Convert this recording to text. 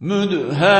مدهامتان